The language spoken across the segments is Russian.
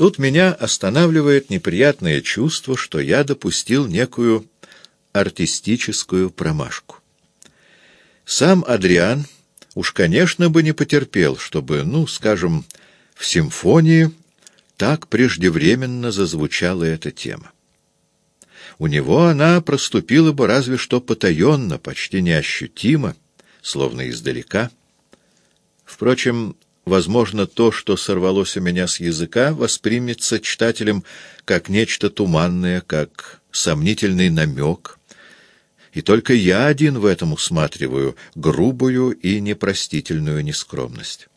Тут меня останавливает неприятное чувство, что я допустил некую артистическую промашку. Сам Адриан уж, конечно, бы не потерпел, чтобы, ну, скажем, в симфонии так преждевременно зазвучала эта тема. У него она проступила бы разве что потаенно, почти неощутимо, словно издалека. Впрочем, возможно, то, что сорвалось у меня с языка, воспримется читателем как нечто туманное, как сомнительный намек. И только я один в этом усматриваю грубую и непростительную нескромность.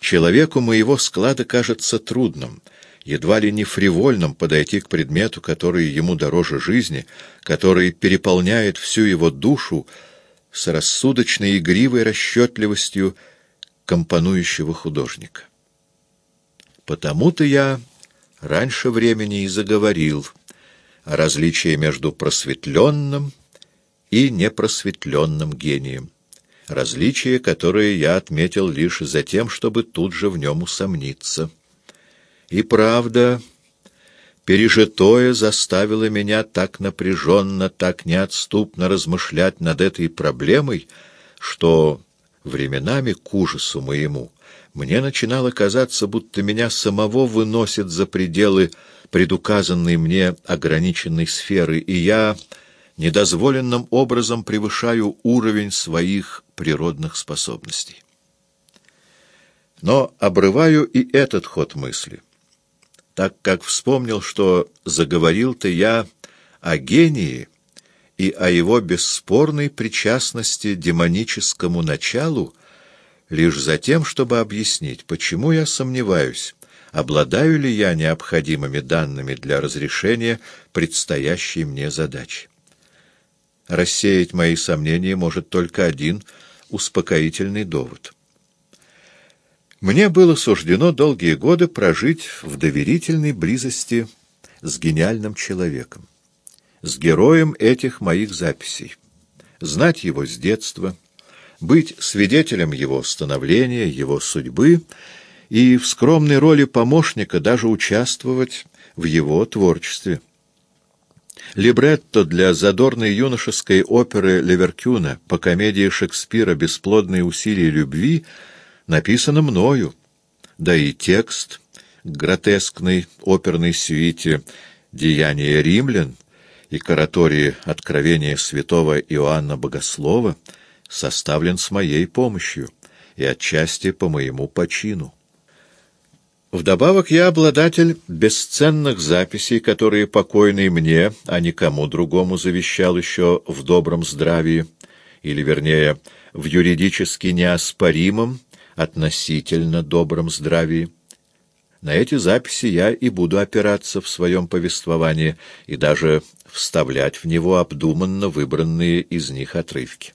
Человеку моего склада кажется трудным, едва ли не фривольным подойти к предмету, который ему дороже жизни, который переполняет всю его душу с рассудочной игривой расчетливостью компонующего художника. Потому-то я раньше времени и заговорил о различии между просветленным и непросветленным гением различие, которое я отметил лишь за тем, чтобы тут же в нем усомниться. И правда, пережитое заставило меня так напряженно, так неотступно размышлять над этой проблемой, что временами к ужасу моему мне начинало казаться, будто меня самого выносит за пределы предуказанной мне ограниченной сферы, и я недозволенным образом превышаю уровень своих природных способностей. Но обрываю и этот ход мысли, так как вспомнил, что заговорил-то я о гении и о его бесспорной причастности демоническому началу лишь за тем, чтобы объяснить, почему я сомневаюсь, обладаю ли я необходимыми данными для разрешения предстоящей мне задачи. Рассеять мои сомнения может только один успокоительный довод. Мне было суждено долгие годы прожить в доверительной близости с гениальным человеком, с героем этих моих записей, знать его с детства, быть свидетелем его становления, его судьбы и в скромной роли помощника даже участвовать в его творчестве. Либретто для задорной юношеской оперы Леверкюна по комедии Шекспира «Бесплодные усилия любви» написано мною, да и текст к гротескной оперной сюите «Деяния римлян» и каратории «Откровения святого Иоанна Богослова» составлен с моей помощью и отчасти по моему почину. Вдобавок я обладатель бесценных записей, которые покойный мне, а никому другому завещал еще в добром здравии, или, вернее, в юридически неоспоримом, относительно добром здравии. На эти записи я и буду опираться в своем повествовании и даже вставлять в него обдуманно выбранные из них отрывки.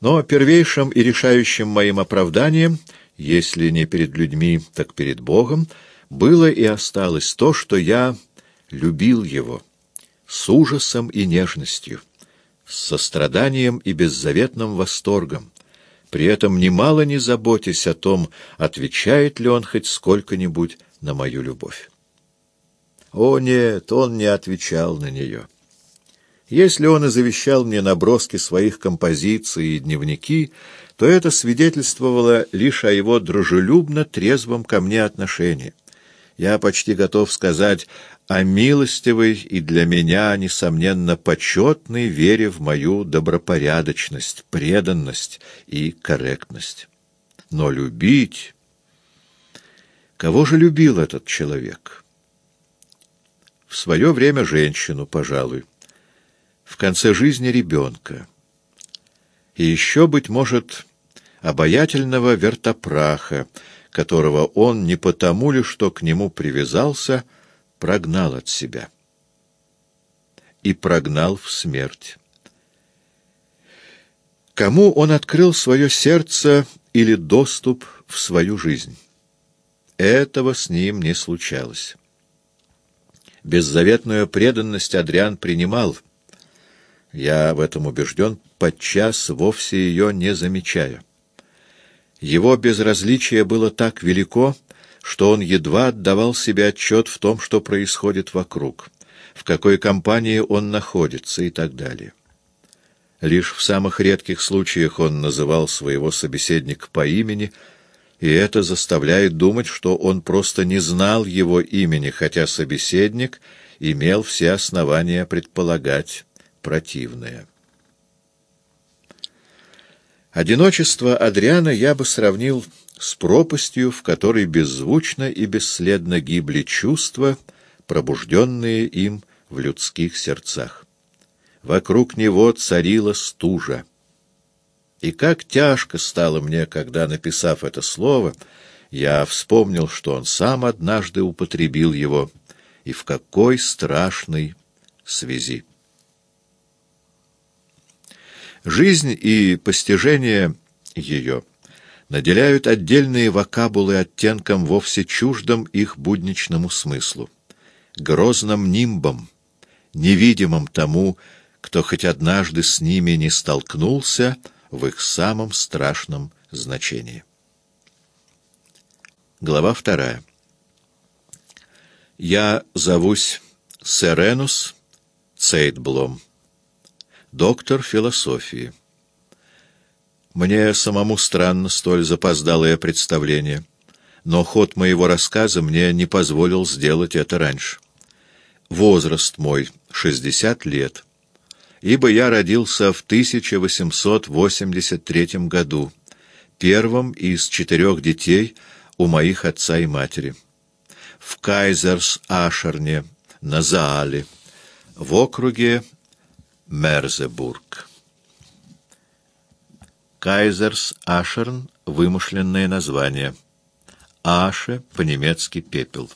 Но первейшим и решающим моим оправданием — если не перед людьми, так перед Богом, было и осталось то, что я любил его с ужасом и нежностью, с состраданием и беззаветным восторгом, при этом немало не заботясь о том, отвечает ли он хоть сколько-нибудь на мою любовь. О нет, он не отвечал на нее. Если он и завещал мне наброски своих композиций и дневники, то это свидетельствовало лишь о его дружелюбно трезвом ко мне отношении. Я почти готов сказать о милостивой и для меня, несомненно, почетной вере в мою добропорядочность, преданность и корректность. Но любить... Кого же любил этот человек? В свое время женщину, пожалуй. В конце жизни ребенка и еще, быть может, обаятельного вертопраха, которого он не потому ли, что к нему привязался, прогнал от себя. И прогнал в смерть. Кому он открыл свое сердце или доступ в свою жизнь? Этого с ним не случалось. Беззаветную преданность Адриан принимал — я в этом убежден, подчас вовсе ее не замечая. Его безразличие было так велико, что он едва отдавал себе отчет в том, что происходит вокруг, в какой компании он находится и так далее. Лишь в самых редких случаях он называл своего собеседника по имени, и это заставляет думать, что он просто не знал его имени, хотя собеседник имел все основания предполагать противное. Одиночество Адриана я бы сравнил с пропастью, в которой беззвучно и бесследно гибли чувства, пробужденные им в людских сердцах. Вокруг него царила стужа. И как тяжко стало мне, когда, написав это слово, я вспомнил, что он сам однажды употребил его, и в какой страшной связи. Жизнь и постижение ее наделяют отдельные вокабулы оттенком вовсе чуждым их будничному смыслу, грозным нимбом, невидимым тому, кто хоть однажды с ними не столкнулся в их самом страшном значении. Глава вторая. Я зовусь Серенус Цейтблом доктор философии. Мне самому странно столь запоздалое представление, но ход моего рассказа мне не позволил сделать это раньше. Возраст мой — 60 лет, ибо я родился в 1883 году, первым из четырех детей у моих отца и матери. В Кайзерс-Ашерне, на Заале, в округе Мерзебург. Кайзерс Ашерн — вымышленное название. Аше — по-немецки «пепел».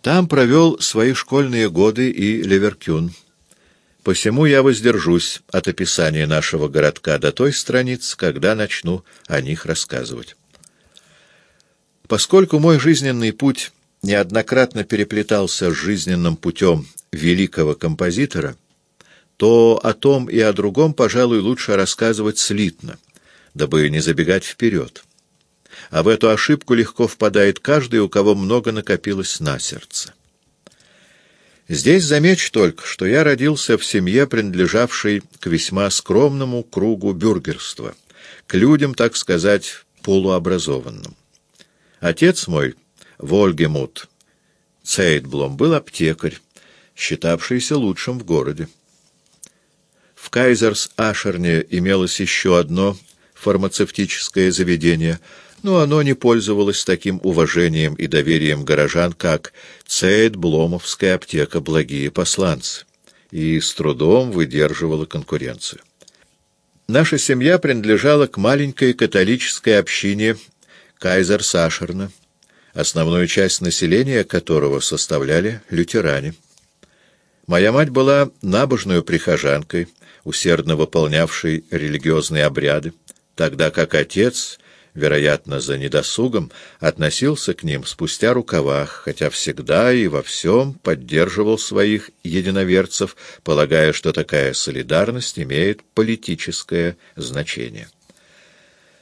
Там провел свои школьные годы и Леверкюн. Посему я воздержусь от описания нашего городка до той страниц, когда начну о них рассказывать. Поскольку мой жизненный путь неоднократно переплетался с жизненным путем великого композитора, то о том и о другом, пожалуй, лучше рассказывать слитно, дабы не забегать вперед. А в эту ошибку легко впадает каждый, у кого много накопилось на сердце. Здесь замечу только, что я родился в семье, принадлежавшей к весьма скромному кругу бюргерства, к людям, так сказать, полуобразованным. Отец мой, Вольгемут Цейдблом, был аптекарь, считавшийся лучшим в городе. В Кайзерс-Ашерне имелось еще одно фармацевтическое заведение, но оно не пользовалось таким уважением и доверием горожан, как Цейд-Бломовская аптека «Благие посланцы», и с трудом выдерживала конкуренцию. Наша семья принадлежала к маленькой католической общине Кайзер-Сашерна, основную часть населения которого составляли лютеране. Моя мать была набожной прихожанкой, усердно выполнявшей религиозные обряды, тогда как отец, вероятно, за недосугом, относился к ним спустя рукавах, хотя всегда и во всем поддерживал своих единоверцев, полагая, что такая солидарность имеет политическое значение.